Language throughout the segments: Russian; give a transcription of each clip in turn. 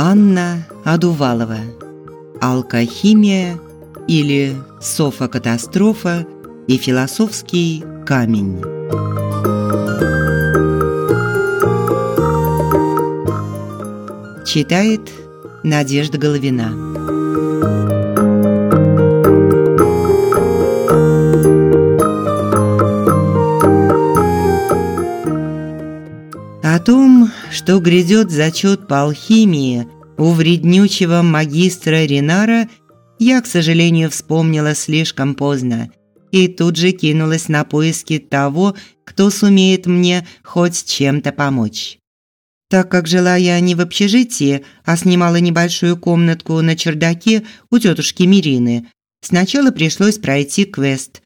Анна Адувалова. Алкохимия или софокатастрофа и философский камень. Читает Надежда Головина. Том, что грядет зачет по алхимии у вреднючего магистра Ринара, я, к сожалению, вспомнила слишком поздно и тут же кинулась на поиски того, кто сумеет мне хоть чем-то помочь. Так как жила я не в общежитии, а снимала небольшую комнатку на чердаке у тетушки Мирины, сначала пришлось пройти квест.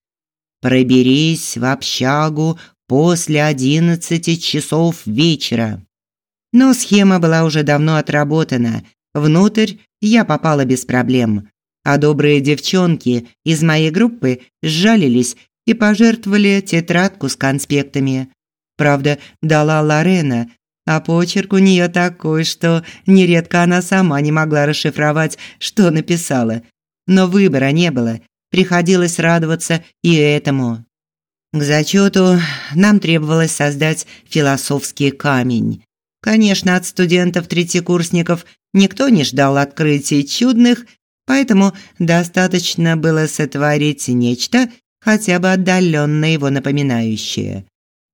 «Проберись в общагу после одиннадцати часов вечера». Но схема была уже давно отработана. Внутрь я попала без проблем. А добрые девчонки из моей группы сжалились и пожертвовали тетрадку с конспектами. Правда, дала Лорена, а почерк у нее такой, что нередко она сама не могла расшифровать, что написала. Но выбора не было, приходилось радоваться и этому. К зачету нам требовалось создать философский камень. Конечно, от студентов-третьекурсников никто не ждал открытий чудных, поэтому достаточно было сотворить нечто, хотя бы отдаленно его напоминающее.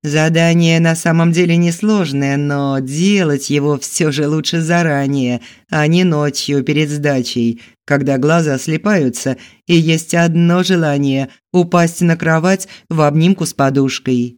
Задание на самом деле несложное, но делать его все же лучше заранее, а не ночью перед сдачей, когда глаза слепаются и есть одно желание – упасть на кровать в обнимку с подушкой.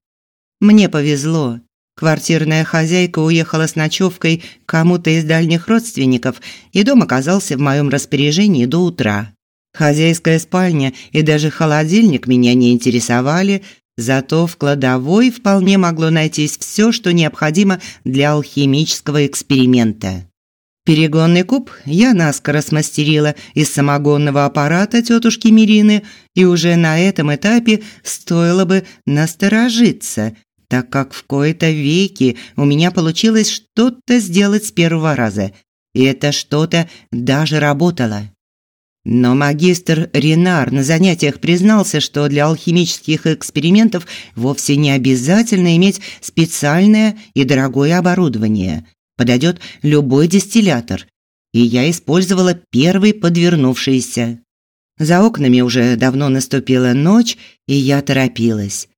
Мне повезло. Квартирная хозяйка уехала с ночевкой кому-то из дальних родственников, и дом оказался в моем распоряжении до утра. Хозяйская спальня и даже холодильник меня не интересовали – Зато в кладовой вполне могло найтись все, что необходимо для алхимического эксперимента. Перегонный куб я наскоро смастерила из самогонного аппарата тетушки Мирины, и уже на этом этапе стоило бы насторожиться, так как в кои-то веки у меня получилось что-то сделать с первого раза, и это что-то даже работало. Но магистр Ренар на занятиях признался, что для алхимических экспериментов вовсе не обязательно иметь специальное и дорогое оборудование. Подойдет любой дистиллятор. И я использовала первый подвернувшийся. За окнами уже давно наступила ночь, и я торопилась.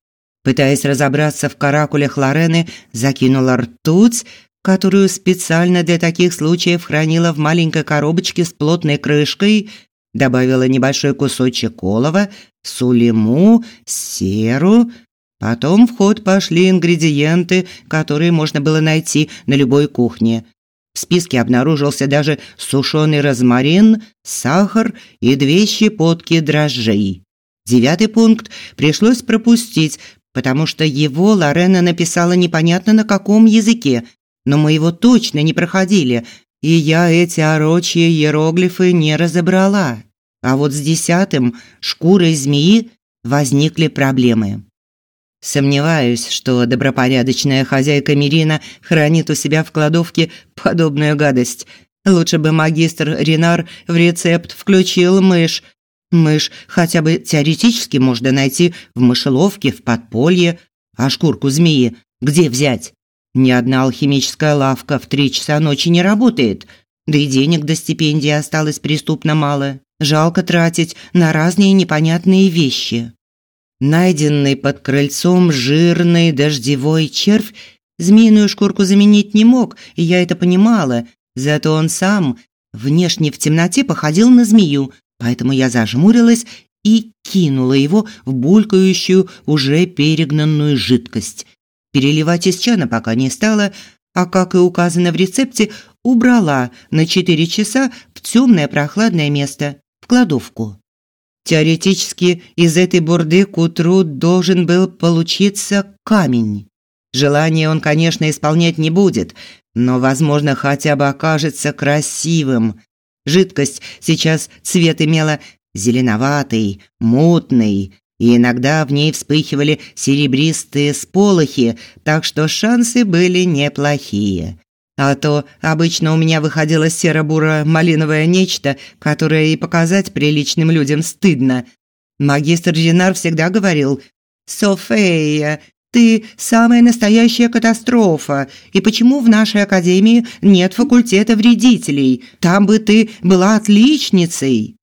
Пытаясь разобраться в каракулях Лорены, закинула ртуть, которую специально для таких случаев хранила в маленькой коробочке с плотной крышкой добавила небольшой кусочек олова, сулиму, серу. Потом в ход пошли ингредиенты, которые можно было найти на любой кухне. В списке обнаружился даже сушеный розмарин, сахар и две щепотки дрожжей. Девятый пункт пришлось пропустить, потому что его Лорена написала непонятно на каком языке, но мы его точно не проходили, и я эти орочьи иероглифы не разобрала. А вот с десятым, шкурой змеи, возникли проблемы. Сомневаюсь, что добропорядочная хозяйка Мирина хранит у себя в кладовке подобную гадость. Лучше бы магистр Ренар в рецепт включил мышь. Мышь хотя бы теоретически можно найти в мышеловке, в подполье, а шкурку змеи где взять? Ни одна алхимическая лавка в три часа ночи не работает, да и денег до стипендии осталось преступно мало. Жалко тратить на разные непонятные вещи. Найденный под крыльцом жирный дождевой червь змеиную шкурку заменить не мог, и я это понимала. Зато он сам внешне в темноте походил на змею, поэтому я зажмурилась и кинула его в булькающую, уже перегнанную жидкость. Переливать из чана пока не стала, а, как и указано в рецепте, убрала на 4 часа в темное прохладное место, в кладовку. Теоретически из этой бурды к утру должен был получиться камень. Желание он, конечно, исполнять не будет, но, возможно, хотя бы окажется красивым. Жидкость сейчас цвет имела зеленоватый, мутный, и иногда в ней вспыхивали серебристые сполохи, так что шансы были неплохие. А то обычно у меня выходило серо-буро-малиновое нечто, которое и показать приличным людям стыдно. Магистр Жинар всегда говорил «Софея, ты самая настоящая катастрофа. И почему в нашей академии нет факультета вредителей? Там бы ты была отличницей».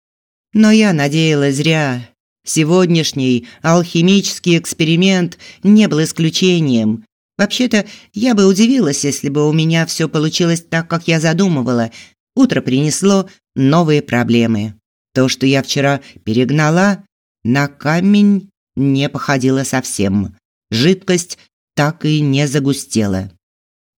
Но я надеялась зря. Сегодняшний алхимический эксперимент не был исключением. Вообще-то, я бы удивилась, если бы у меня все получилось так, как я задумывала. Утро принесло новые проблемы. То, что я вчера перегнала, на камень не походило совсем. Жидкость так и не загустела.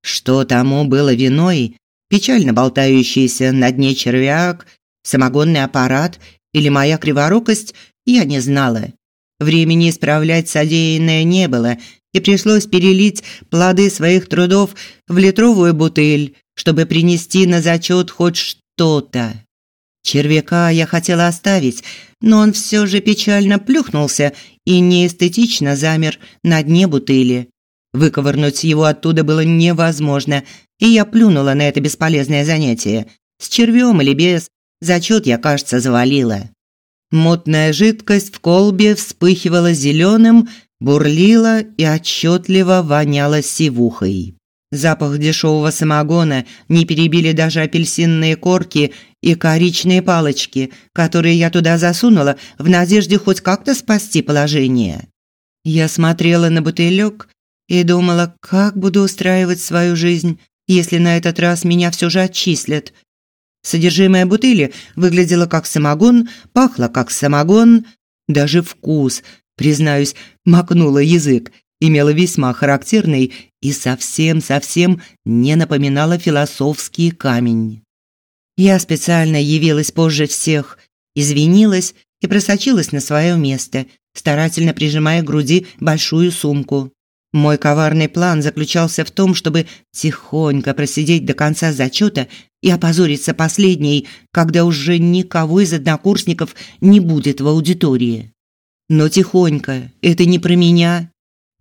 Что тому было виной? Печально болтающийся на дне червяк, самогонный аппарат или моя криворукость, я не знала. Времени исправлять содеянное не было, и пришлось перелить плоды своих трудов в литровую бутыль, чтобы принести на зачет хоть что-то. Червяка я хотела оставить, но он все же печально плюхнулся и неэстетично замер на дне бутыли. Выковырнуть его оттуда было невозможно, и я плюнула на это бесполезное занятие. С червем или без, зачет я, кажется, завалила. Мутная жидкость в колбе вспыхивала зеленым, бурлила и отчетливо воняла сивухой. Запах дешевого самогона не перебили даже апельсинные корки и коричные палочки, которые я туда засунула в надежде хоть как-то спасти положение. Я смотрела на бутылек и думала, как буду устраивать свою жизнь, если на этот раз меня все же отчислят. Содержимое бутыли выглядело как самогон, пахло как самогон, даже вкус – признаюсь, макнула язык, имела весьма характерный и совсем-совсем не напоминала философский камень. Я специально явилась позже всех, извинилась и просочилась на свое место, старательно прижимая к груди большую сумку. Мой коварный план заключался в том, чтобы тихонько просидеть до конца зачета и опозориться последней, когда уже никого из однокурсников не будет в аудитории но тихонько. Это не про меня.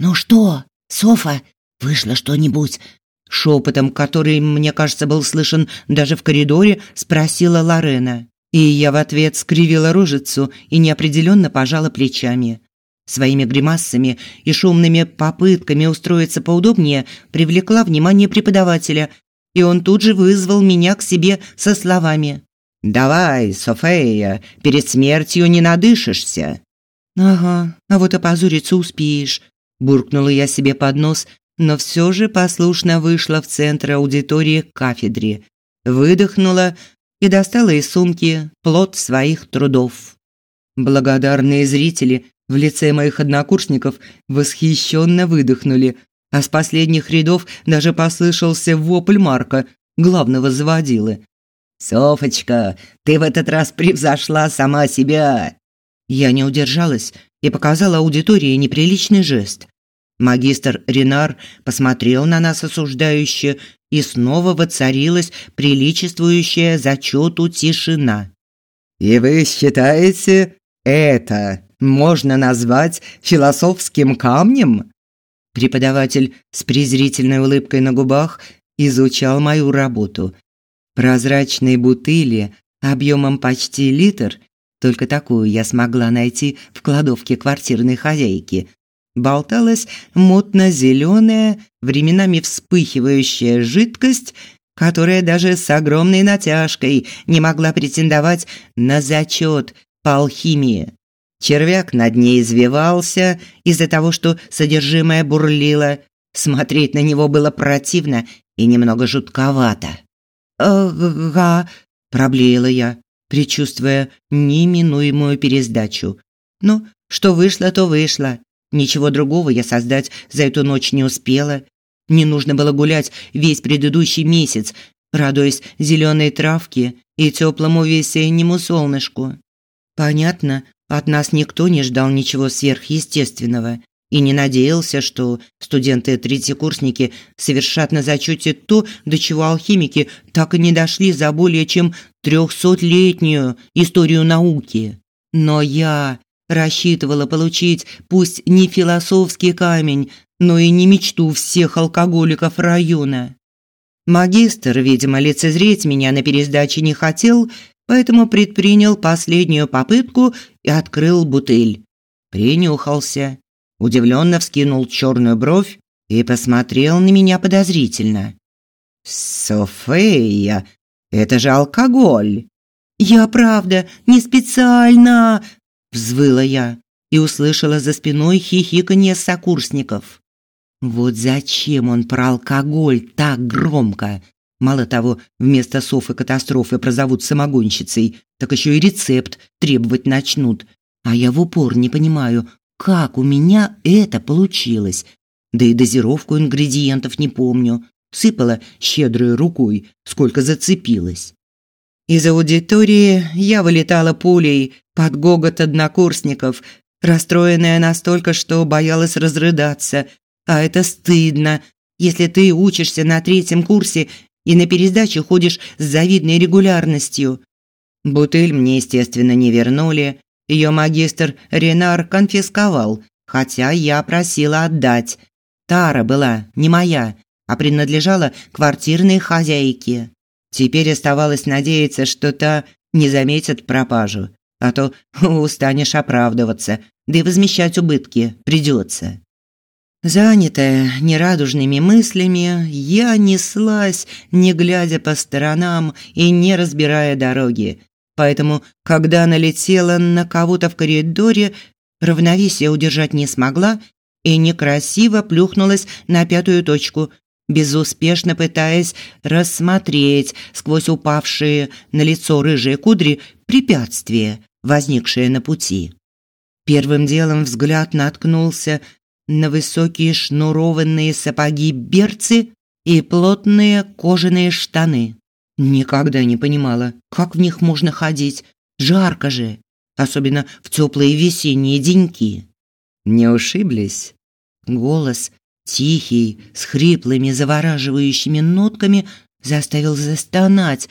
Ну что, Софа, вышло что-нибудь? Шепотом, который, мне кажется, был слышен даже в коридоре, спросила Лорена. И я в ответ скривила рожицу и неопределенно пожала плечами. Своими гримасами и шумными попытками устроиться поудобнее привлекла внимание преподавателя, и он тут же вызвал меня к себе со словами «Давай, Софея, перед смертью не надышишься». «Ага, а вот опозориться успеешь», – буркнула я себе под нос, но все же послушно вышла в центр аудитории к кафедре, выдохнула и достала из сумки плод своих трудов. Благодарные зрители в лице моих однокурсников восхищенно выдохнули, а с последних рядов даже послышался вопль Марка, главного заводилы. «Софочка, ты в этот раз превзошла сама себя!» Я не удержалась и показала аудитории неприличный жест. Магистр Ренар посмотрел на нас осуждающе, и снова воцарилась приличествующая зачету тишина. «И вы считаете, это можно назвать философским камнем?» Преподаватель с презрительной улыбкой на губах изучал мою работу. Прозрачные бутыли объемом почти литр только такую я смогла найти в кладовке квартирной хозяйки. Болталась мутно-зеленая, временами вспыхивающая жидкость, которая даже с огромной натяжкой не могла претендовать на зачет по алхимии. Червяк над ней извивался из-за того, что содержимое бурлило. Смотреть на него было противно и немного жутковато. «Ага», – проблеяла я предчувствуя неминуемую пересдачу. Но что вышло, то вышло. Ничего другого я создать за эту ночь не успела. Не нужно было гулять весь предыдущий месяц, радуясь зеленой травке и теплому весеннему солнышку. Понятно, от нас никто не ждал ничего сверхъестественного и не надеялся, что студенты-третьекурсники совершат на зачете то, до чего алхимики так и не дошли за более чем трехсотлетнюю историю науки. Но я рассчитывала получить пусть не философский камень, но и не мечту всех алкоголиков района. Магистр, видимо, лицезреть меня на пересдаче не хотел, поэтому предпринял последнюю попытку и открыл бутыль. Принюхался, удивленно вскинул черную бровь и посмотрел на меня подозрительно. «Софея, это же алкоголь!» «Я правда, не специально!» – взвыла я и услышала за спиной хихиканье сокурсников. Вот зачем он про алкоголь так громко? Мало того, вместо Софы катастрофы прозовут самогонщицей, так еще и рецепт требовать начнут. А я в упор не понимаю, как у меня это получилось. Да и дозировку ингредиентов не помню. Сыпала щедрой рукой, сколько зацепилась. Из аудитории я вылетала пулей под гогот однокурсников, расстроенная настолько, что боялась разрыдаться. А это стыдно, если ты учишься на третьем курсе и на пересдаче ходишь с завидной регулярностью. Бутыль мне, естественно, не вернули. Ее магистр Ренар конфисковал, хотя я просила отдать. Тара была не моя, а принадлежала квартирной хозяйке. Теперь оставалось надеяться, что та не заметит пропажу, а то устанешь оправдываться, да и возмещать убытки придется. Занятая нерадужными мыслями, я неслась, не глядя по сторонам и не разбирая дороги. Поэтому, когда налетела на кого-то в коридоре, равновесие удержать не смогла и некрасиво плюхнулась на пятую точку, безуспешно пытаясь рассмотреть сквозь упавшие на лицо рыжие кудри препятствия, возникшие на пути. Первым делом взгляд наткнулся на высокие шнурованные сапоги-берцы и плотные кожаные штаны. Никогда не понимала, как в них можно ходить. Жарко же, особенно в теплые весенние деньки. Не ушиблись? Голос, тихий, с хриплыми завораживающими нотками, заставил застонать.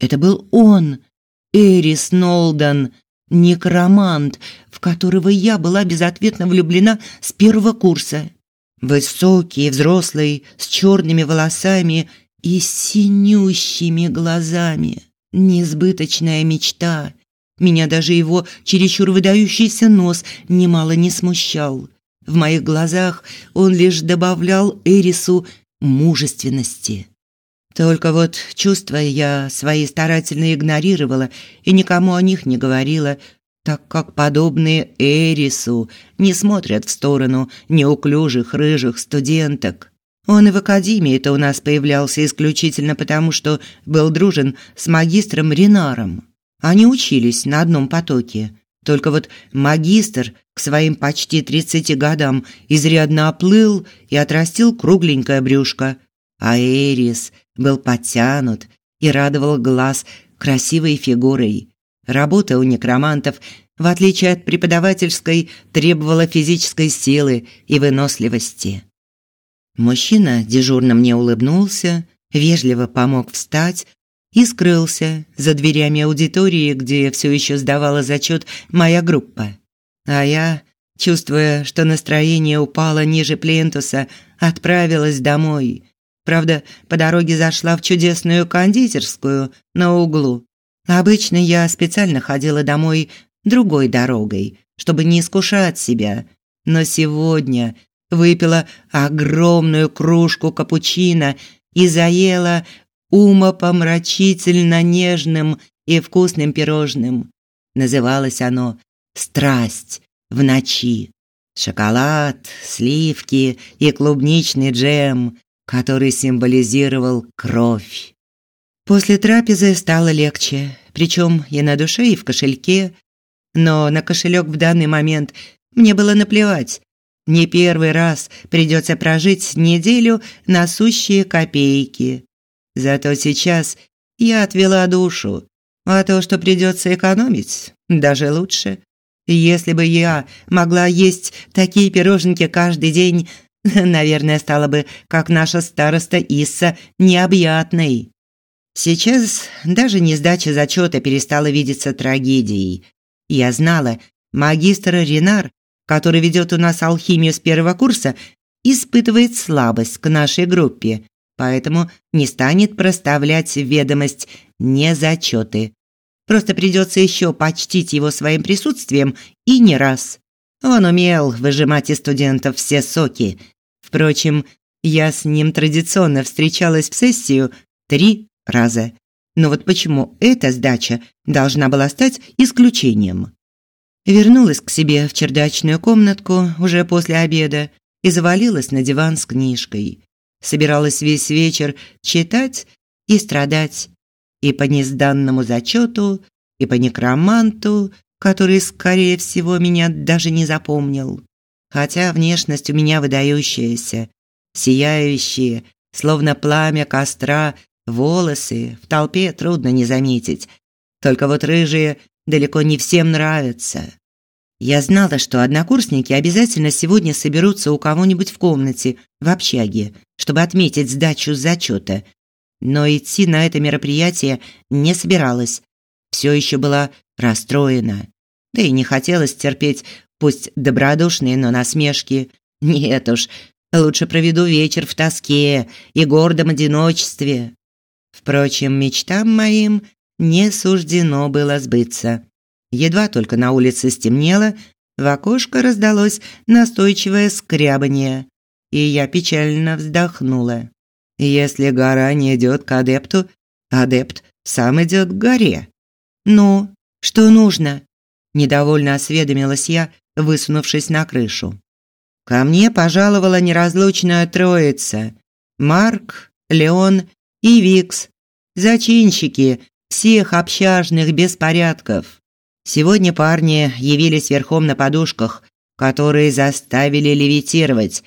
Это был он, Эрис Нолдан, некромант, в которого я была безответно влюблена с первого курса. Высокий, взрослый, с черными волосами и синющими глазами. Несбыточная мечта. Меня даже его чересчур выдающийся нос немало не смущал. В моих глазах он лишь добавлял Эрису мужественности. Только вот чувства я свои старательно игнорировала и никому о них не говорила, так как подобные Эрису не смотрят в сторону неуклюжих рыжих студенток. Он и в академии-то у нас появлялся исключительно потому, что был дружен с магистром Ринаром. Они учились на одном потоке. Только вот магистр к своим почти тридцати годам изрядно оплыл и отрастил кругленькое брюшко, а Эрис был подтянут и радовал глаз красивой фигурой. Работа у некромантов, в отличие от преподавательской, требовала физической силы и выносливости. Мужчина дежурно мне улыбнулся, вежливо помог встать и скрылся за дверями аудитории, где все еще сдавала зачет моя группа. А я, чувствуя, что настроение упало ниже плинтуса, отправилась домой. Правда, по дороге зашла в чудесную кондитерскую на углу. Обычно я специально ходила домой другой дорогой, чтобы не искушать себя. Но сегодня выпила огромную кружку капучино и заела умопомрачительно нежным и вкусным пирожным. Называлось оно «Страсть в ночи». Шоколад, сливки и клубничный джем, который символизировал кровь. После трапезы стало легче, причем и на душе, и в кошельке. Но на кошелек в данный момент мне было наплевать. Не первый раз придется прожить неделю на сущие копейки. Зато сейчас я отвела душу, а то, что придется экономить, даже лучше. Если бы я могла есть такие пироженки каждый день, наверное, стала бы, как наша староста Исса, необъятной. Сейчас даже не сдача зачета перестала видеться трагедией. Я знала, Магистр Ренар, который ведет у нас алхимию с первого курса, испытывает слабость к нашей группе, поэтому не станет проставлять ведомость не зачеты. Просто придется еще почтить его своим присутствием и не раз. Он умел выжимать из студентов все соки. Впрочем, я с ним традиционно встречалась в сессию три раза. Но вот почему эта сдача должна была стать исключением? Вернулась к себе в чердачную комнатку уже после обеда и завалилась на диван с книжкой. Собиралась весь вечер читать и страдать. И по незданному зачету, и по некроманту, который, скорее всего, меня даже не запомнил. Хотя внешность у меня выдающаяся, сияющие, словно пламя костра, волосы в толпе трудно не заметить. Только вот рыжие далеко не всем нравятся. Я знала, что однокурсники обязательно сегодня соберутся у кого-нибудь в комнате, в общаге, чтобы отметить сдачу зачета. Но идти на это мероприятие не собиралась. Все еще была расстроена. Да и не хотелось терпеть, пусть добродушные, но насмешки. Нет уж, лучше проведу вечер в тоске и гордом одиночестве. Впрочем, мечтам моим не суждено было сбыться. Едва только на улице стемнело, в окошко раздалось настойчивое скрябание, и я печально вздохнула. Если гора не идет к адепту, адепт сам идет к горе. Ну, что нужно? недовольно осведомилась я, высунувшись на крышу. Ко мне пожаловала неразлучная троица: Марк, Леон и Викс, зачинщики всех общажных беспорядков. Сегодня парни явились верхом на подушках, которые заставили левитировать.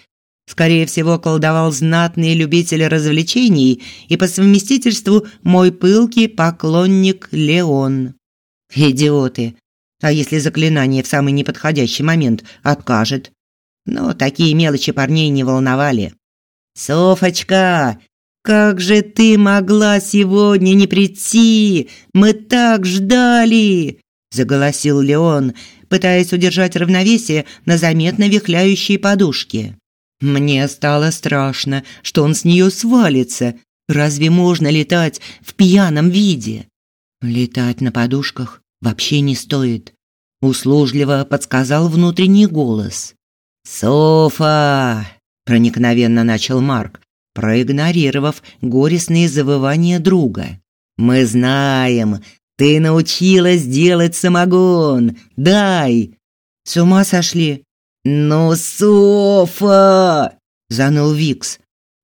Скорее всего, колдовал знатный любитель развлечений и по совместительству мой пылкий поклонник Леон. Идиоты. А если заклинание в самый неподходящий момент откажет? Но такие мелочи парней не волновали. «Софочка, как же ты могла сегодня не прийти? Мы так ждали!» заголосил Леон, пытаясь удержать равновесие на заметно вихляющей подушке. Мне стало страшно, что он с нее свалится. Разве можно летать в пьяном виде? Летать на подушках вообще не стоит, услужливо подсказал внутренний голос. Софа, проникновенно начал Марк, проигнорировав горестные завывания друга. Мы знаем, ты научилась делать самогон. Дай. С ума сошли. Ну, Софа, заныл Викс.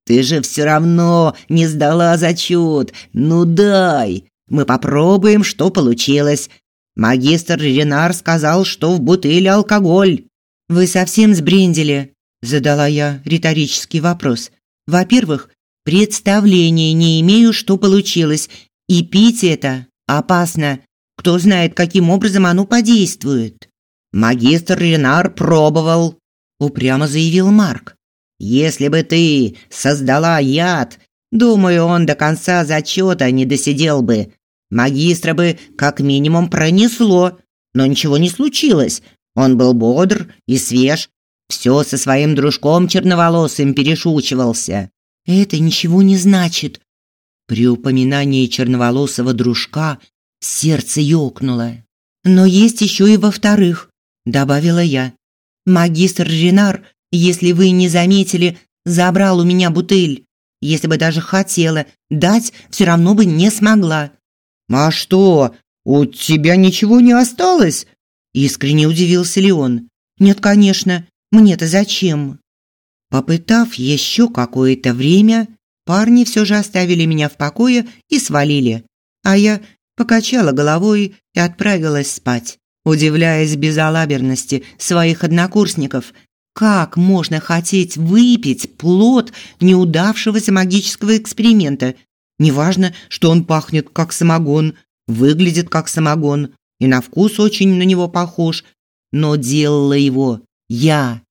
Ты же все равно не сдала зачет. Ну дай. Мы попробуем, что получилось. Магистр Ренар сказал, что в бутыле алкоголь. Вы совсем сбрендели, задала я риторический вопрос. Во-первых, представления не имею, что получилось, и пить это Опасно. Кто знает, каким образом оно подействует. Магистр Ренар пробовал, упрямо заявил Марк. Если бы ты создала яд, думаю, он до конца зачета не досидел бы. Магистра бы как минимум пронесло, но ничего не случилось. Он был бодр и свеж, все со своим дружком черноволосым перешучивался. Это ничего не значит, при упоминании черноволосого дружка сердце ёкнуло. Но есть еще и во-вторых, добавила я. Магистр Ренар, если вы не заметили, забрал у меня бутыль. Если бы даже хотела дать, все равно бы не смогла. А что? У тебя ничего не осталось? искренне удивился Леон. Нет, конечно. Мне-то зачем? Попытав еще какое-то время, Парни все же оставили меня в покое и свалили, а я покачала головой и отправилась спать, удивляясь безалаберности своих однокурсников. Как можно хотеть выпить плод неудавшегося магического эксперимента? Неважно, что он пахнет как самогон, выглядит как самогон и на вкус очень на него похож, но делала его я.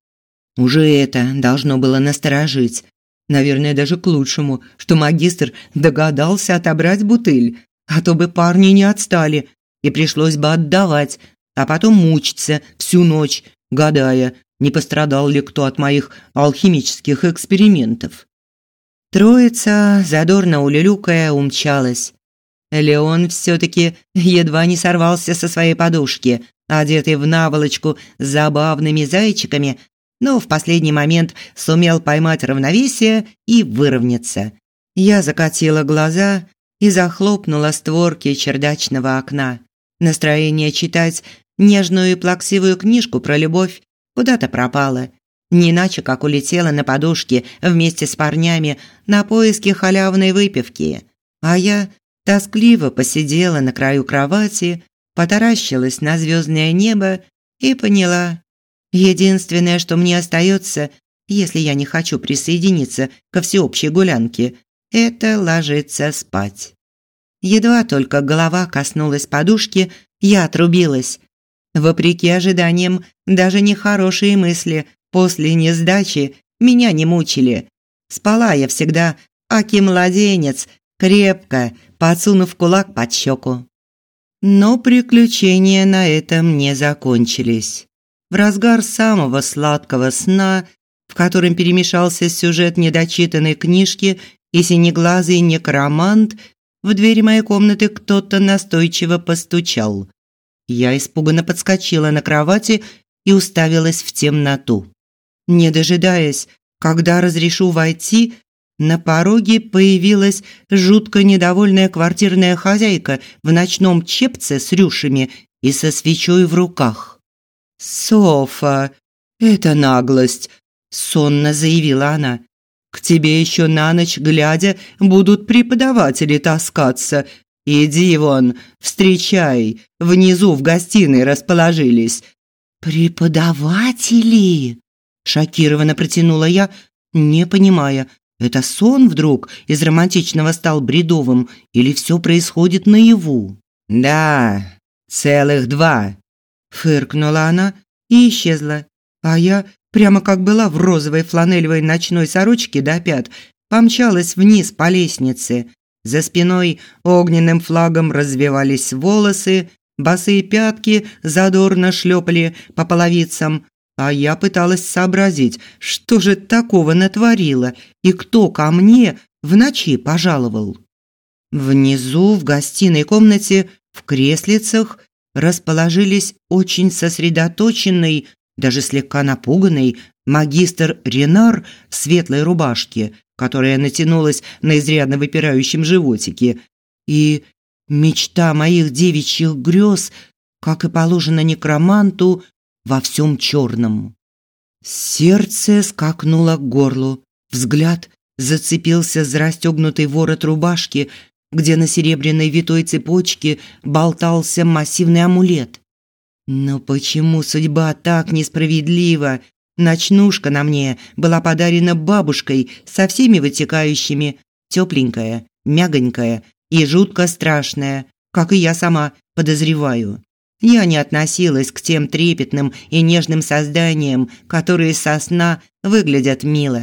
Уже это должно было насторожить. Наверное, даже к лучшему, что магистр догадался отобрать бутыль, а то бы парни не отстали, и пришлось бы отдавать, а потом мучиться всю ночь, гадая, не пострадал ли кто от моих алхимических экспериментов. Троица, задорно улюлюкая, умчалась. Леон все-таки едва не сорвался со своей подушки, одетый в наволочку с забавными зайчиками, но в последний момент сумел поймать равновесие и выровняться. Я закатила глаза и захлопнула створки чердачного окна. Настроение читать нежную и плаксивую книжку про любовь куда-то пропало. Не иначе, как улетела на подушке вместе с парнями на поиски халявной выпивки. А я тоскливо посидела на краю кровати, потаращилась на звездное небо и поняла. Единственное, что мне остается, если я не хочу присоединиться ко всеобщей гулянке, это ложиться спать. Едва только голова коснулась подушки, я отрубилась. Вопреки ожиданиям, даже нехорошие мысли После несдачи меня не мучили. Спала я всегда, аки младенец, крепко, подсунув кулак под щеку. Но приключения на этом не закончились. В разгар самого сладкого сна, в котором перемешался сюжет недочитанной книжки и синеглазый некромант, в двери моей комнаты кто-то настойчиво постучал. Я испуганно подскочила на кровати и уставилась в темноту. Не дожидаясь, когда разрешу войти, на пороге появилась жутко недовольная квартирная хозяйка в ночном чепце с рюшами и со свечой в руках. «Софа, это наглость», – сонно заявила она. «К тебе еще на ночь глядя будут преподаватели таскаться. Иди вон, встречай, внизу в гостиной расположились». «Преподаватели?» Шокированно протянула я, не понимая, это сон вдруг из романтичного стал бредовым или все происходит наяву? Да, целых два. Фыркнула она и исчезла. А я, прямо как была в розовой фланелевой ночной сорочке до пят, помчалась вниз по лестнице. За спиной огненным флагом развивались волосы, босые пятки задорно шлепали по половицам, а я пыталась сообразить, что же такого натворила и кто ко мне в ночи пожаловал. Внизу, в гостиной комнате, в креслицах расположились очень сосредоточенный, даже слегка напуганный магистр Ренар в светлой рубашке, которая натянулась на изрядно выпирающем животике, и мечта моих девичьих грез, как и положено некроманту, во всем черном. Сердце скакнуло к горлу. Взгляд зацепился за расстегнутый ворот рубашки, где на серебряной витой цепочке болтался массивный амулет. Но почему судьба так несправедлива? Ночнушка на мне была подарена бабушкой со всеми вытекающими, тепленькая, мягонькая и жутко страшная, как и я сама подозреваю. Я не относилась к тем трепетным и нежным созданиям, которые со сна выглядят мило.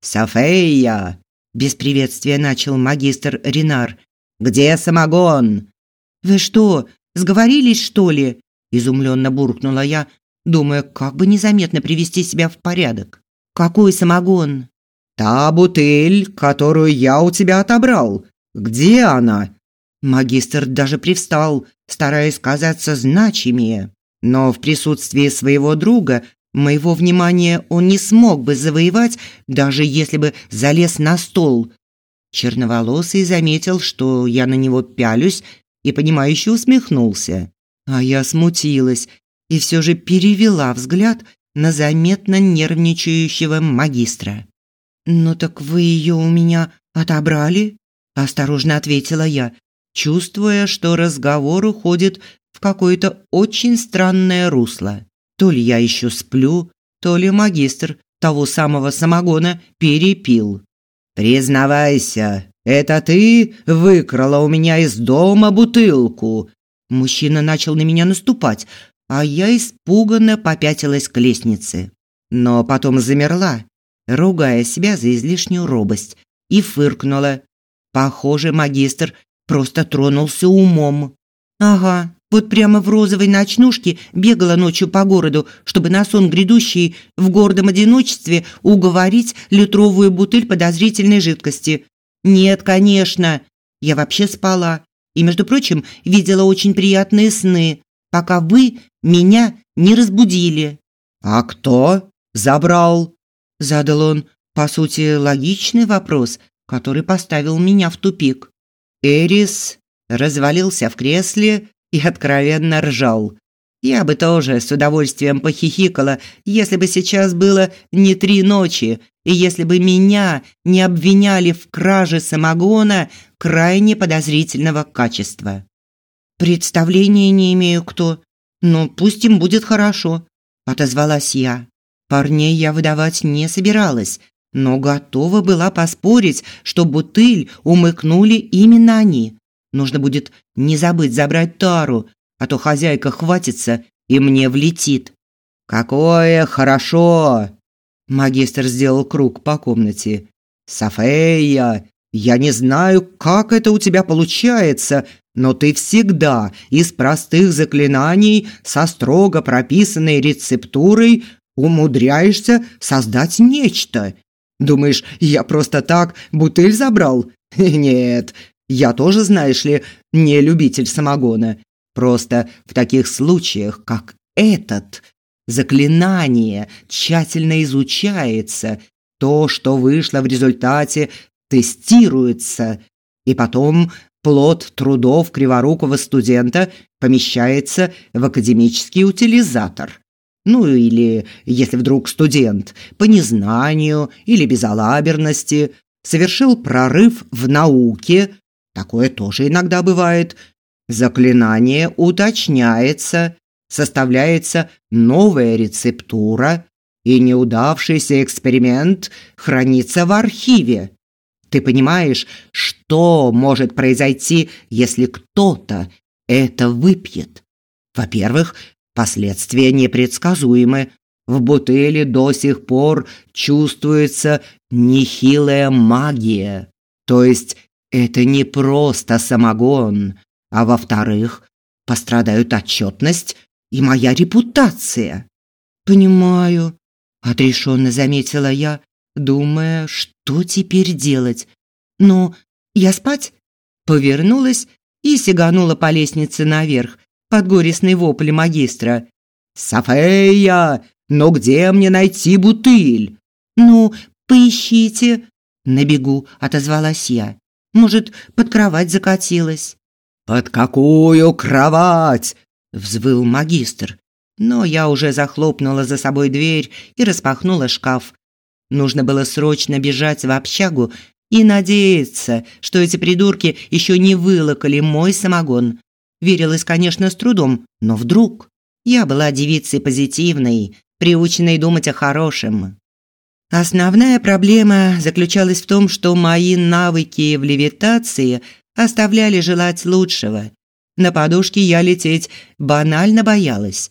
«Софея!» – без приветствия начал магистр Ренар. «Где самогон?» «Вы что, сговорились, что ли?» – изумленно буркнула я, думая, как бы незаметно привести себя в порядок. «Какой самогон?» «Та бутыль, которую я у тебя отобрал. Где она?» Магистр даже привстал, стараясь казаться значимее. Но в присутствии своего друга моего внимания он не смог бы завоевать, даже если бы залез на стол. Черноволосый заметил, что я на него пялюсь, и понимающе усмехнулся. А я смутилась и все же перевела взгляд на заметно нервничающего магистра. «Ну так вы ее у меня отобрали?» – осторожно ответила я, чувствуя, что разговор уходит в какое-то очень странное русло. То ли я еще сплю, то ли магистр того самого самогона перепил. «Признавайся, это ты выкрала у меня из дома бутылку?» Мужчина начал на меня наступать, а я испуганно попятилась к лестнице. Но потом замерла, ругая себя за излишнюю робость, и фыркнула. Похоже, магистр просто тронулся умом. Ага, Вот прямо в розовой ночнушке бегала ночью по городу, чтобы на сон грядущий в гордом одиночестве уговорить литровую бутыль подозрительной жидкости. Нет, конечно. Я вообще спала. И, между прочим, видела очень приятные сны, пока вы меня не разбудили. А кто забрал? задал он, по сути, логичный вопрос, который поставил меня в тупик. Эрис развалился в кресле и откровенно ржал. Я бы тоже с удовольствием похихикала, если бы сейчас было не три ночи, и если бы меня не обвиняли в краже самогона крайне подозрительного качества. Представления не имею кто, но пусть им будет хорошо, отозвалась я. Парней я выдавать не собиралась, но готова была поспорить, что бутыль умыкнули именно они. Нужно будет не забыть забрать тару, а то хозяйка хватится и мне влетит. Какое хорошо! Магистр сделал круг по комнате. Софея, я не знаю, как это у тебя получается, но ты всегда из простых заклинаний со строго прописанной рецептурой умудряешься создать нечто. Думаешь, я просто так бутыль забрал? Нет, я тоже, знаешь ли, не любитель самогона. Просто в таких случаях, как этот, заклинание тщательно изучается, то, что вышло в результате, тестируется, и потом плод трудов криворукого студента помещается в академический утилизатор. Ну или, если вдруг студент по незнанию или безалаберности совершил прорыв в науке, такое тоже иногда бывает, заклинание уточняется, составляется новая рецептура, и неудавшийся эксперимент хранится в архиве. Ты понимаешь, что может произойти, если кто-то это выпьет? Во-первых, последствия непредсказуемы. В бутыли до сих пор чувствуется нехилая магия. То есть это не просто самогон, а во-вторых, пострадают отчетность и моя репутация. Понимаю, отрешенно заметила я, думая, что теперь делать. Ну, я спать? Повернулась и сиганула по лестнице наверх под горестный вопль магистра. «Софея, но где мне найти бутыль?» «Ну, поищите», – на бегу отозвалась я. «Может, под кровать закатилась?» «Под какую кровать?» – взвыл магистр. Но я уже захлопнула за собой дверь и распахнула шкаф. Нужно было срочно бежать в общагу и надеяться, что эти придурки еще не вылокали мой самогон. Верилось, конечно, с трудом, но вдруг... Я была девицей позитивной, приученной думать о хорошем. Основная проблема заключалась в том, что мои навыки в левитации оставляли желать лучшего. На подушке я лететь банально боялась.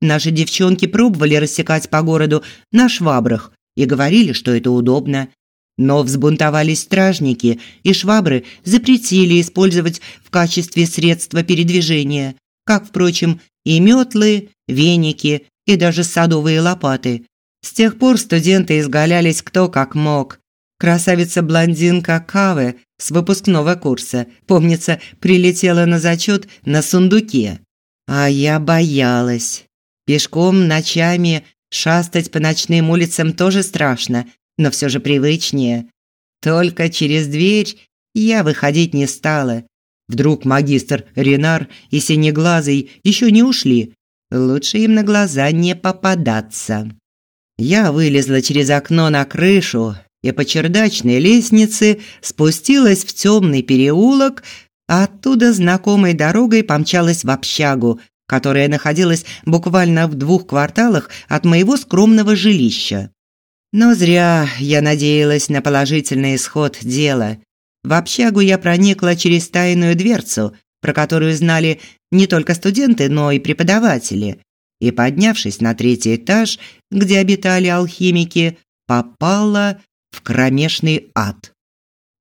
Наши девчонки пробовали рассекать по городу на швабрах и говорили, что это удобно. Но взбунтовались стражники, и швабры запретили использовать в качестве средства передвижения, как, впрочем, и метлы, веники и даже садовые лопаты. С тех пор студенты изгалялись кто как мог. Красавица-блондинка Каве с выпускного курса, помнится, прилетела на зачет на сундуке. А я боялась. Пешком ночами шастать по ночным улицам тоже страшно, но все же привычнее. Только через дверь я выходить не стала. Вдруг магистр Ренар и Синеглазый еще не ушли. Лучше им на глаза не попадаться. Я вылезла через окно на крышу и по чердачной лестнице спустилась в темный переулок, а оттуда знакомой дорогой помчалась в общагу, которая находилась буквально в двух кварталах от моего скромного жилища. Но зря я надеялась на положительный исход дела. В общагу я проникла через тайную дверцу, про которую знали не только студенты, но и преподаватели. И поднявшись на третий этаж, где обитали алхимики, попала в кромешный ад.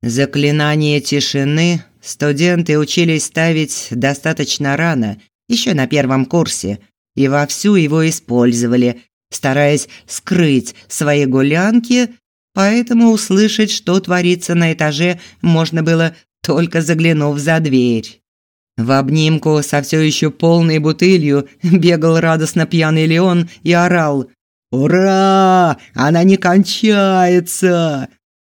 Заклинание тишины студенты учились ставить достаточно рано, еще на первом курсе, и вовсю его использовали, стараясь скрыть свои гулянки, поэтому услышать, что творится на этаже, можно было только заглянув за дверь. В обнимку со все еще полной бутылью бегал радостно пьяный Леон и орал «Ура! Она не кончается!»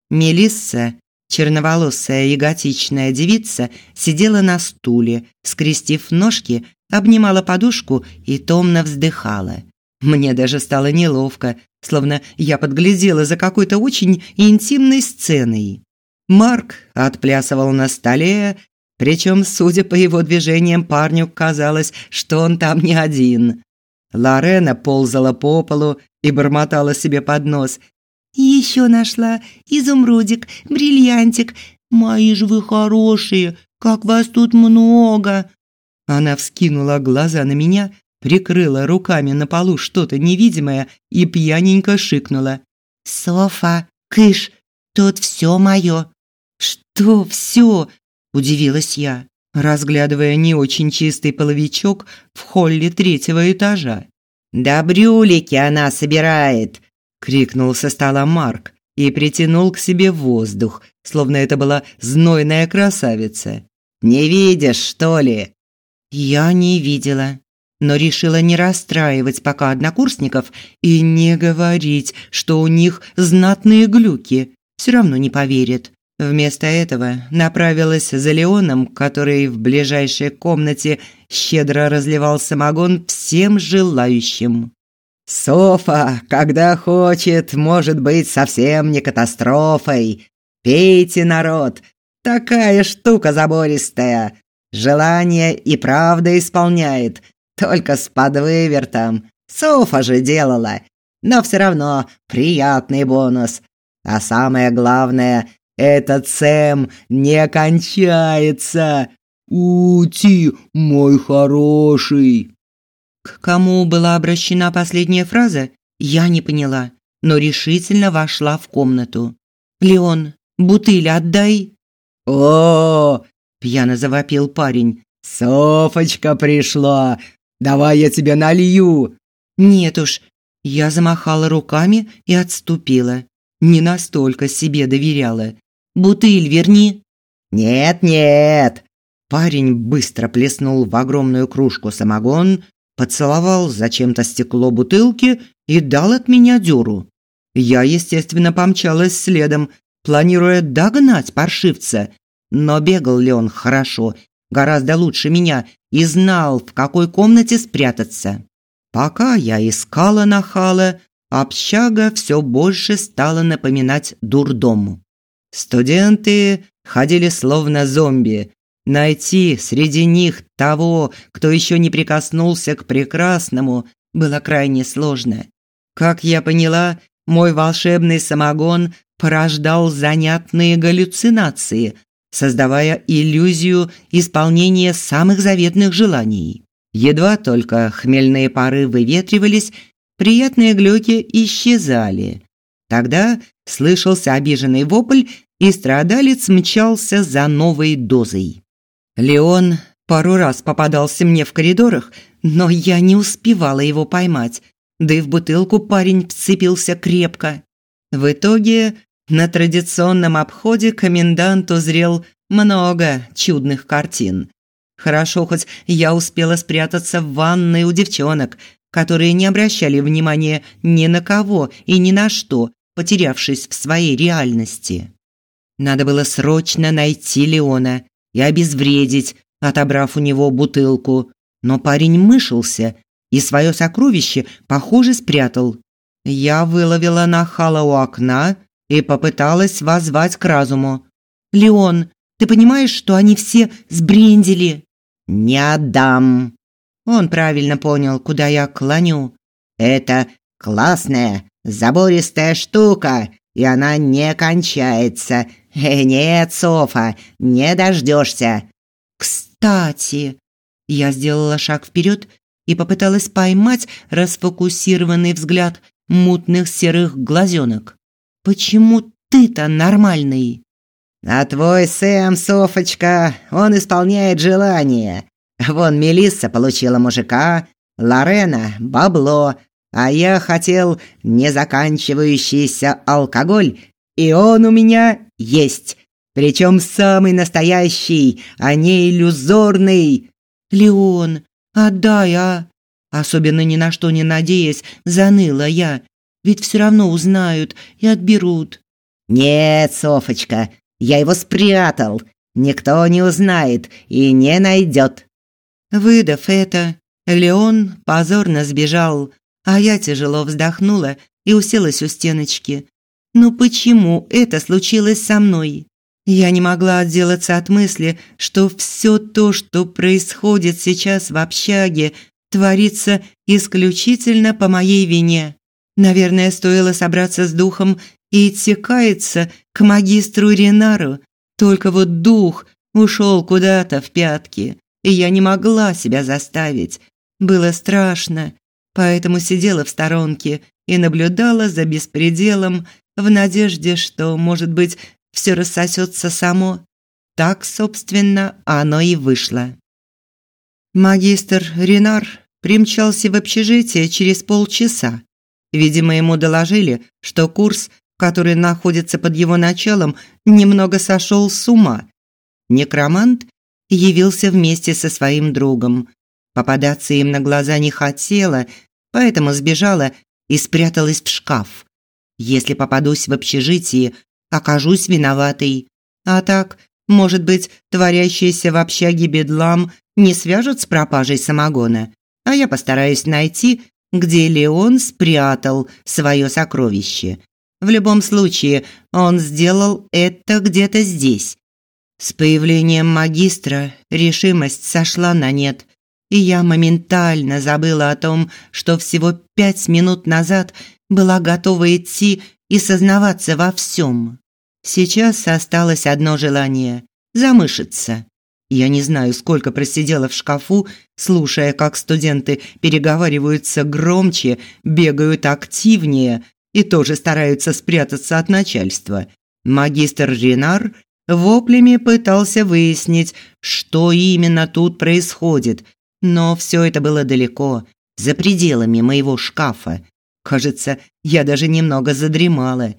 Мелисса, черноволосая и готичная девица, сидела на стуле, скрестив ножки, обнимала подушку и томно вздыхала. Мне даже стало неловко, словно я подглядела за какой-то очень интимной сценой. Марк отплясывал на столе, причем, судя по его движениям, парню казалось, что он там не один. Лорена ползала по полу и бормотала себе под нос. «Еще нашла изумрудик, бриллиантик. Мои же вы хорошие, как вас тут много!» Она вскинула глаза на меня, прикрыла руками на полу что-то невидимое и пьяненько шикнула. «Софа, кыш, тут все мое». «Что все?» – удивилась я, разглядывая не очень чистый половичок в холле третьего этажа. «Да брюлики она собирает!» – крикнул со стола Марк и притянул к себе воздух, словно это была знойная красавица. «Не видишь, что ли?» Я не видела, но решила не расстраивать пока однокурсников и не говорить, что у них знатные глюки. Все равно не поверят. Вместо этого направилась за Леоном, который в ближайшей комнате щедро разливал самогон всем желающим. «Софа, когда хочет, может быть совсем не катастрофой. Пейте, народ, такая штука забористая. Желание и правда исполняет, только с подвывертом. Софа же делала. Но все равно приятный бонус. А самое главное – этот Сэм не кончается. Ути, мой хороший. К кому была обращена последняя фраза, я не поняла, но решительно вошла в комнату. Леон, бутыль отдай. О, пьяно завопил парень. Софочка пришла. Давай я тебе налью. Нет уж. Я замахала руками и отступила. Не настолько себе доверяла. Бутыль верни». «Нет, нет». Парень быстро плеснул в огромную кружку самогон, поцеловал зачем-то стекло бутылки и дал от меня дёру. Я, естественно, помчалась следом, планируя догнать паршивца. Но бегал ли он хорошо, гораздо лучше меня, и знал, в какой комнате спрятаться. Пока я искала нахала, общага все больше стала напоминать дурдом. Студенты ходили словно зомби. Найти среди них того, кто еще не прикоснулся к прекрасному, было крайне сложно. Как я поняла, мой волшебный самогон порождал занятные галлюцинации, создавая иллюзию исполнения самых заветных желаний. Едва только хмельные пары выветривались, приятные глюки исчезали. Тогда слышался обиженный вопль, и страдалец мчался за новой дозой. Леон пару раз попадался мне в коридорах, но я не успевала его поймать, да и в бутылку парень вцепился крепко. В итоге на традиционном обходе комендант узрел много чудных картин. Хорошо, хоть я успела спрятаться в ванной у девчонок, которые не обращали внимания ни на кого и ни на что, потерявшись в своей реальности. Надо было срочно найти Леона и обезвредить, отобрав у него бутылку. Но парень мышился и свое сокровище, похоже, спрятал. Я выловила нахала у окна и попыталась воззвать к разуму. «Леон, ты понимаешь, что они все сбрендили?» «Не отдам». Он правильно понял, куда я клоню. «Это классная, забористая штука, и она не кончается. Э, нет, Софа, не дождешься. Кстати, я сделала шаг вперед и попыталась поймать расфокусированный взгляд мутных серых глазенок. Почему ты-то нормальный? А твой Сэм, Софочка, он исполняет желания. Вон Мелисса получила мужика, Лорена – бабло, а я хотел незаканчивающийся алкоголь, и он у меня есть. Причем самый настоящий, а не иллюзорный. Леон, отдай, а? Особенно ни на что не надеясь, заныла я. Ведь все равно узнают и отберут. Нет, Софочка, я его спрятал. Никто не узнает и не найдет. Выдав это, Леон позорно сбежал, а я тяжело вздохнула и уселась у стеночки. Ну почему это случилось со мной? Я не могла отделаться от мысли, что все то, что происходит сейчас в общаге, творится исключительно по моей вине. Наверное, стоило собраться с духом и идти каяться к магистру Ренару. Только вот дух ушел куда-то в пятки, и я не могла себя заставить. Было страшно, поэтому сидела в сторонке и наблюдала за беспределом в надежде, что, может быть, все рассосется само. Так, собственно, оно и вышло. Магистр Ренар примчался в общежитие через полчаса. Видимо, ему доложили, что курс, который находится под его началом, немного сошел с ума. Некромант явился вместе со своим другом. Попадаться им на глаза не хотела, поэтому сбежала и спряталась в шкаф. Если попадусь в общежитии, окажусь виноватой. А так, может быть, творящийся в общаге бедлам не свяжут с пропажей самогона, а я постараюсь найти, где Леон спрятал свое сокровище. В любом случае, он сделал это где-то здесь. С появлением магистра решимость сошла на нет, и я моментально забыла о том, что всего пять минут назад была готова идти и сознаваться во всем. Сейчас осталось одно желание – замышиться. Я не знаю, сколько просидела в шкафу, слушая, как студенты переговариваются громче, бегают активнее и тоже стараются спрятаться от начальства. Магистр Ренар воплями пытался выяснить, что именно тут происходит, но все это было далеко, за пределами моего шкафа. Кажется, я даже немного задремала.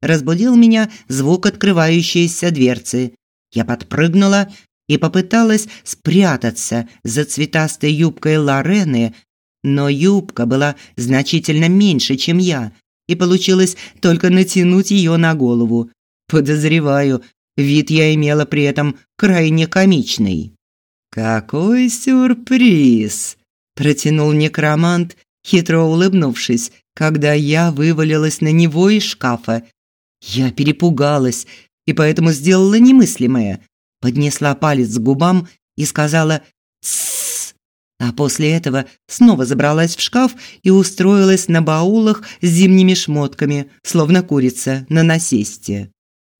Разбудил меня звук открывающейся дверцы. Я подпрыгнула и попыталась спрятаться за цветастой юбкой Лорены, но юбка была значительно меньше, чем я, и получилось только натянуть ее на голову. Подозреваю, вид я имела при этом крайне комичный. «Какой сюрприз!» – протянул некромант, хитро улыбнувшись, когда я вывалилась на него из шкафа. Я перепугалась и поэтому сделала немыслимое. Поднесла палец к губам и сказала «Тссс». А после этого снова забралась в шкаф и устроилась на баулах с зимними шмотками, словно курица на насесте.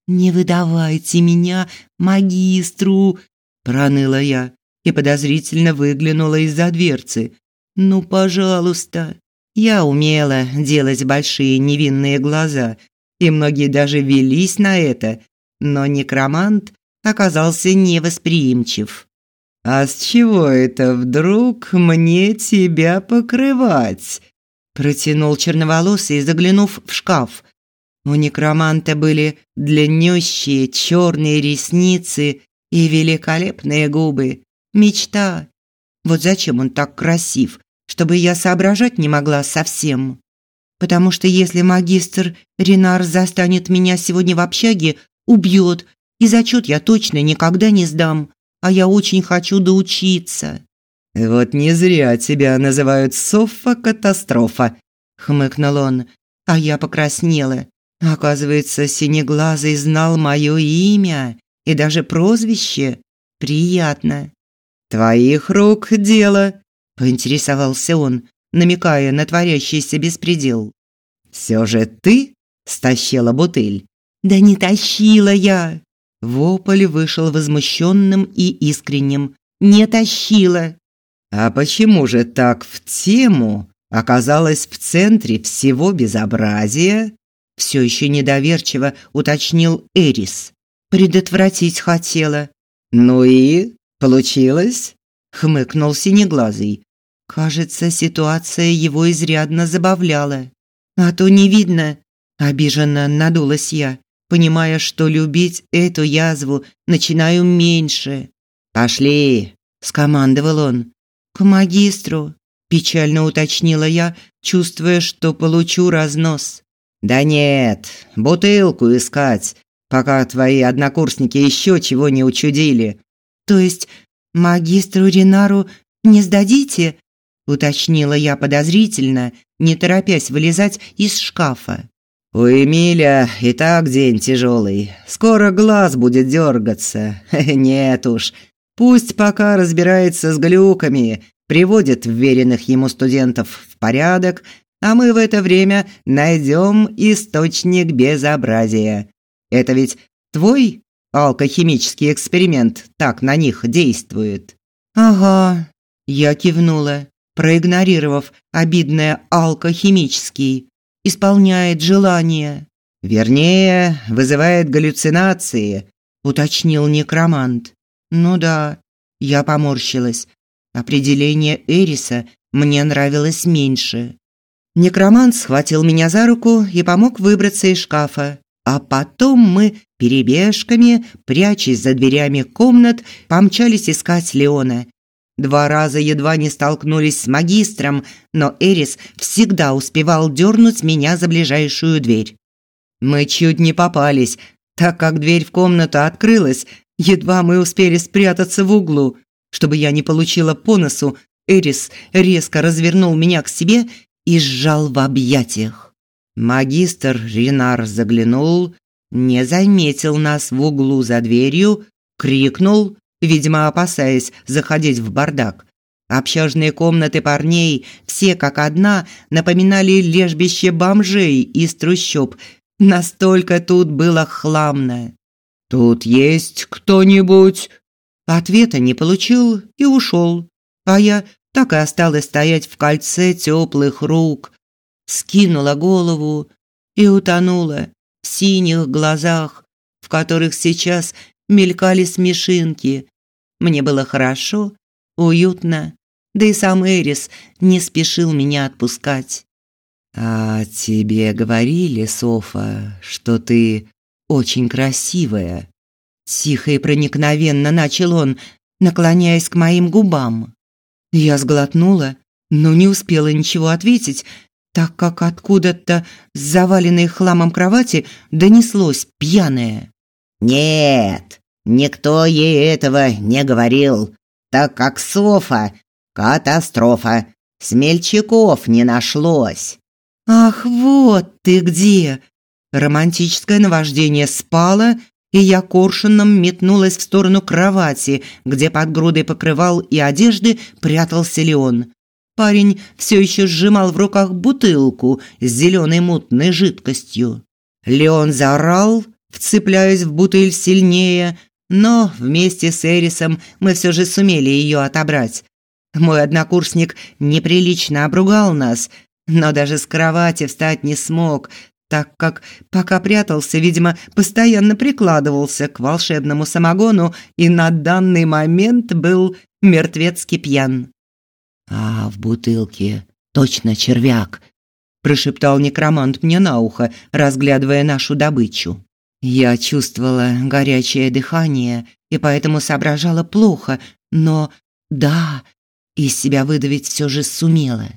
«Не выдавайте меня магистру!» – проныла я и подозрительно выглянула из-за дверцы. «Ну, пожалуйста!» Я умела делать большие невинные глаза, и многие даже велись на это, но некромант оказался невосприимчив. «А с чего это вдруг мне тебя покрывать?» протянул черноволосый, заглянув в шкаф. У некроманта были длиннющие черные ресницы и великолепные губы. Мечта. Вот зачем он так красив? чтобы я соображать не могла совсем. Потому что если магистр Ренар застанет меня сегодня в общаге, убьет, и зачет я точно никогда не сдам, а я очень хочу доучиться. Вот не зря тебя называют Софа Катастрофа, хмыкнул он, а я покраснела. Оказывается, синеглазый знал мое имя и даже прозвище. Приятно. Твоих рук дело, поинтересовался он, намекая на творящийся беспредел. Все же ты стащила бутыль? Да не тащила я. Вопль вышел возмущенным и искренним. Не тащила. А почему же так в тему оказалась в центре всего безобразия? Все еще недоверчиво уточнил Эрис. Предотвратить хотела. Ну и получилось? хмыкнул синеглазый. Кажется, ситуация его изрядно забавляла. А то не видно, обиженно надулась я, понимая, что любить эту язву начинаю меньше. Пошли, скомандовал он. К магистру, печально уточнила я, чувствуя, что получу разнос. Да нет, бутылку искать, пока твои однокурсники еще чего не учудили. То есть магистру Ринару не сдадите? уточнила я подозрительно, не торопясь вылезать из шкафа. У Эмиля и так день тяжелый. Скоро глаз будет дергаться. Нет уж. Пусть пока разбирается с глюками, приводит вверенных ему студентов в порядок, а мы в это время найдем источник безобразия. Это ведь твой алкохимический эксперимент так на них действует. Ага, я кивнула, проигнорировав обидное алкохимический. Исполняет желание. Вернее, вызывает галлюцинации, уточнил некромант. Ну да, я поморщилась. Определение Эриса мне нравилось меньше. Некромант схватил меня за руку и помог выбраться из шкафа. А потом мы перебежками, прячась за дверями комнат, помчались искать Леона. Два раза едва не столкнулись с магистром, но Эрис всегда успевал дернуть меня за ближайшую дверь. Мы чуть не попались, так как дверь в комнату открылась, едва мы успели спрятаться в углу. Чтобы я не получила по носу, Эрис резко развернул меня к себе и сжал в объятиях. Магистр Ринар заглянул, не заметил нас в углу за дверью, крикнул, видимо, опасаясь заходить в бардак. Общажные комнаты парней, все как одна, напоминали лежбище бомжей из трущоб. Настолько тут было хламно. «Тут есть кто-нибудь?» Ответа не получил и ушел. А я так и осталась стоять в кольце теплых рук. Скинула голову и утонула в синих глазах, в которых сейчас мелькали смешинки. Мне было хорошо, уютно, да и сам Эрис не спешил меня отпускать. «А тебе говорили, Софа, что ты очень красивая?» Тихо и проникновенно начал он, наклоняясь к моим губам. Я сглотнула, но не успела ничего ответить, так как откуда-то с заваленной хламом кровати донеслось пьяное. «Нет, никто ей этого не говорил, так как Софа – катастрофа, смельчаков не нашлось». «Ах, вот ты где!» Романтическое наваждение спало, и я коршуном метнулась в сторону кровати, где под грудой покрывал и одежды прятался Леон. Парень все еще сжимал в руках бутылку с зеленой мутной жидкостью. Леон заорал, вцепляясь в бутыль сильнее, но вместе с Эрисом мы все же сумели ее отобрать. Мой однокурсник неприлично обругал нас, но даже с кровати встать не смог, так как пока прятался, видимо, постоянно прикладывался к волшебному самогону и на данный момент был мертвецки пьян. «А в бутылке точно червяк», – прошептал некромант мне на ухо, разглядывая нашу добычу. Я чувствовала горячее дыхание и поэтому соображала плохо, но да, из себя выдавить все же сумела.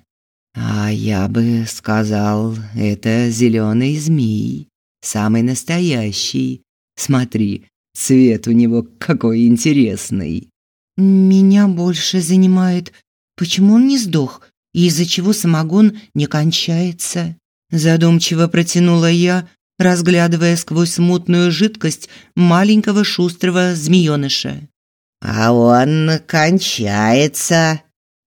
А я бы сказал, это зеленый змей, самый настоящий. Смотри, цвет у него какой интересный. Меня больше занимает, почему он не сдох и из-за чего самогон не кончается. Задумчиво протянула я, разглядывая сквозь мутную жидкость маленького шустрого змеёныша. «А он кончается»,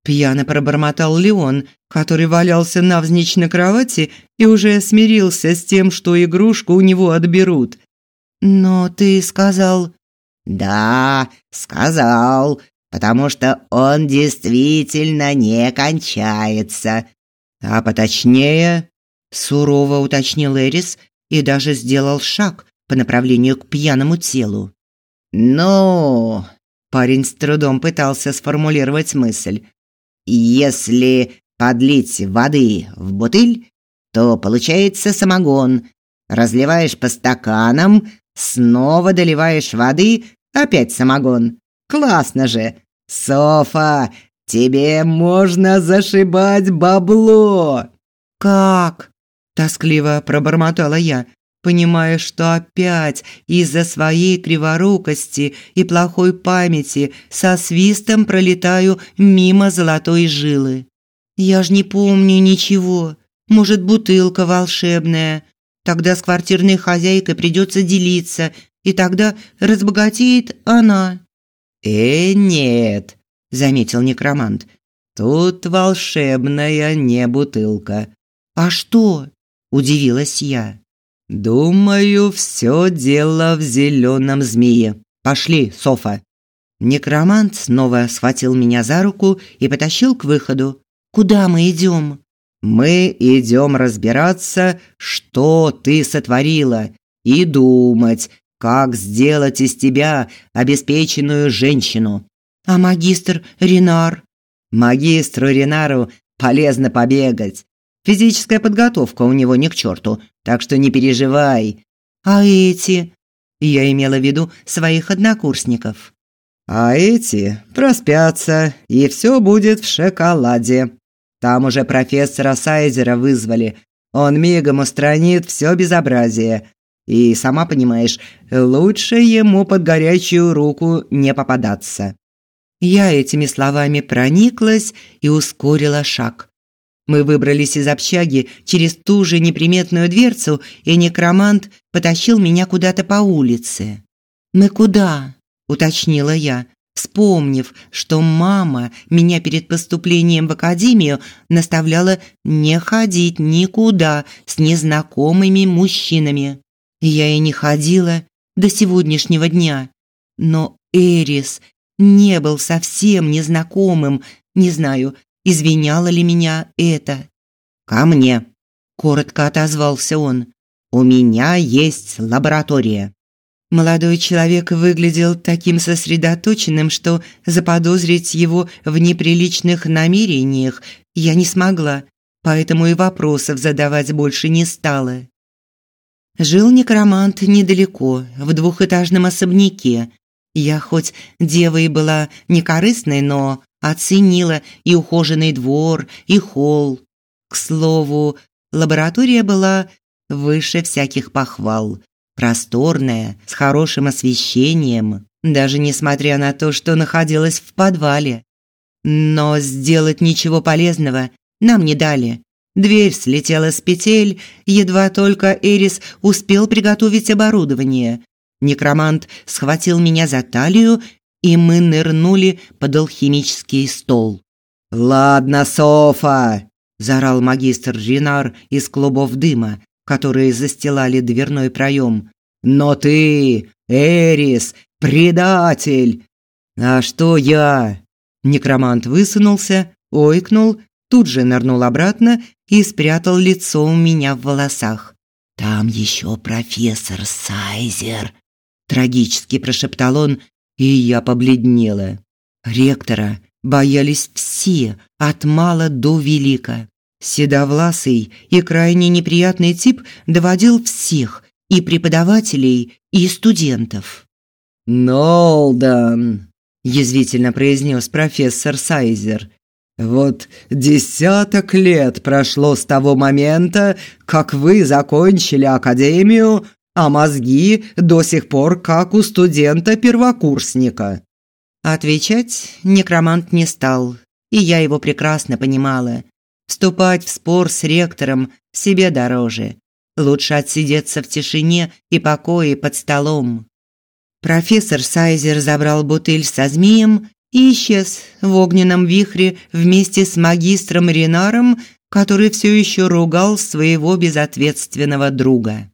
Пьяно пробормотал Леон, который валялся навзничь на кровати и уже смирился с тем, что игрушку у него отберут. «Но ты сказал...» «Да, сказал, потому что он действительно не кончается». «А поточнее...» – сурово уточнил Эрис и даже сделал шаг по направлению к пьяному телу. «Ну...» Парень с трудом пытался сформулировать мысль. Если подлить воды в бутыль, то получается самогон. Разливаешь по стаканам, снова доливаешь воды, опять самогон. Классно же. Софа, тебе можно зашибать бабло. Как? Тоскливо пробормотала я, понимая, что опять из-за своей криворукости и плохой памяти со свистом пролетаю мимо золотой жилы. Я ж не помню ничего. Может, бутылка волшебная. Тогда с квартирной хозяйкой придется делиться, и тогда разбогатеет она. «Э, нет», – заметил некромант. «Тут волшебная не бутылка». «А что?» – удивилась я. «Думаю, все дело в зеленом змее. Пошли, Софа». Некромант снова схватил меня за руку и потащил к выходу. «Куда мы идем?» «Мы идем разбираться, что ты сотворила, и думать, как сделать из тебя обеспеченную женщину. А магистр Ренар? Магистру Ренару полезно побегать. Физическая подготовка у него не к черту, так что не переживай. А эти? Я имела в виду своих однокурсников. А эти проспятся, и все будет в шоколаде. Там уже профессора Сайзера вызвали. Он мигом устранит все безобразие, и сама понимаешь, лучше ему под горячую руку не попадаться. Я этими словами прониклась и ускорила шаг. Мы выбрались из общаги через ту же неприметную дверцу, и некромант потащил меня куда-то по улице. «Мы куда?» – уточнила я, вспомнив, что мама меня перед поступлением в академию наставляла не ходить никуда с незнакомыми мужчинами. Я и не ходила до сегодняшнего дня. Но Эрис не был совсем незнакомым, не знаю, извиняло ли меня это. «Ко мне», – коротко отозвался он. «У меня есть лаборатория». Молодой человек выглядел таким сосредоточенным, что заподозрить его в неприличных намерениях я не смогла, поэтому и вопросов задавать больше не стала. Жил некромант недалеко, в двухэтажном особняке. Я хоть девой была некорыстной, но оценила и ухоженный двор, и холл. К слову, лаборатория была выше всяких похвал. Просторная, с хорошим освещением, даже несмотря на то, что находилась в подвале. Но сделать ничего полезного нам не дали. Дверь слетела с петель, едва только Эрис успел приготовить оборудование. Некромант схватил меня за талию, и мы нырнули под алхимический стол. «Ладно, Софа!» – заорал магистр Ринар из клубов дыма, которые застилали дверной проем. «Но ты, Эрис, предатель!» «А что я?» Некромант высунулся, ойкнул, тут же нырнул обратно и спрятал лицо у меня в волосах. «Там еще профессор Сайзер», – трагически прошептал он, и я побледнела. Ректора боялись все, от мала до велика. Седовласый и крайне неприятный тип доводил всех, и преподавателей, и студентов. «Нолдан», – язвительно произнес профессор Сайзер, вот десяток лет прошло с того момента, как вы закончили академию, а мозги до сих пор как у студента-первокурсника. Отвечать некромант не стал, и я его прекрасно понимала. Вступать в спор с ректором себе дороже. Лучше отсидеться в тишине и покое под столом. Профессор Сайзер забрал бутыль со змеем и исчез в огненном вихре вместе с магистром Ренаром, который все еще ругал своего безответственного друга.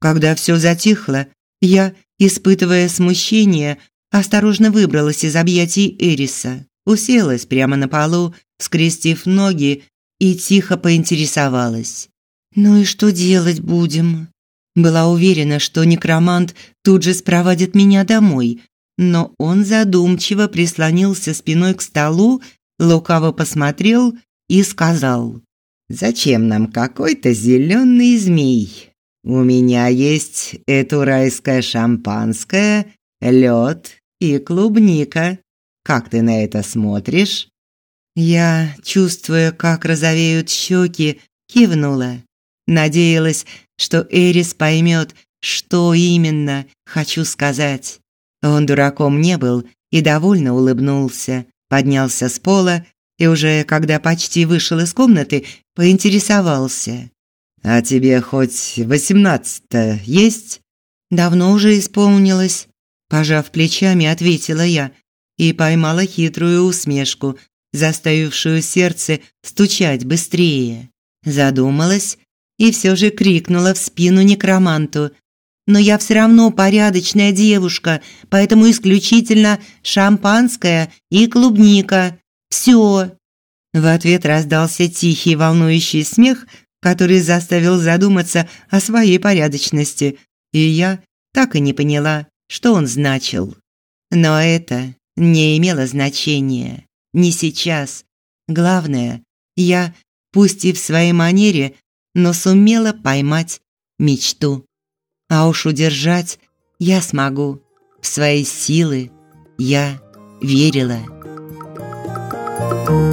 Когда все затихло, я, испытывая смущение, осторожно выбралась из объятий Эриса, уселась прямо на полу, скрестив ноги и тихо поинтересовалась. «Ну и что делать будем?» Была уверена, что некромант тут же спровадит меня домой, но он задумчиво прислонился спиной к столу, лукаво посмотрел и сказал: "Зачем нам какой-то зеленый змей? У меня есть это райское шампанское, лед и клубника. Как ты на это смотришь?" Я, чувствуя, как розовеют щеки, кивнула. Надеялась, что Эрис поймет, что именно хочу сказать. Он дураком не был и довольно улыбнулся, поднялся с пола и уже, когда почти вышел из комнаты, поинтересовался. «А тебе хоть восемнадцать-то есть?» «Давно уже исполнилось», – пожав плечами, ответила я и поймала хитрую усмешку, заставившую сердце стучать быстрее. Задумалась и все же крикнула в спину некроманту. «Но я все равно порядочная девушка, поэтому исключительно шампанское и клубника. Все!» В ответ раздался тихий волнующий смех, который заставил задуматься о своей порядочности, и я так и не поняла, что он значил. Но это не имело значения. Не сейчас. Главное, я, пусть и в своей манере, но сумела поймать мечту. А уж удержать я смогу. В свои силы я верила. Thank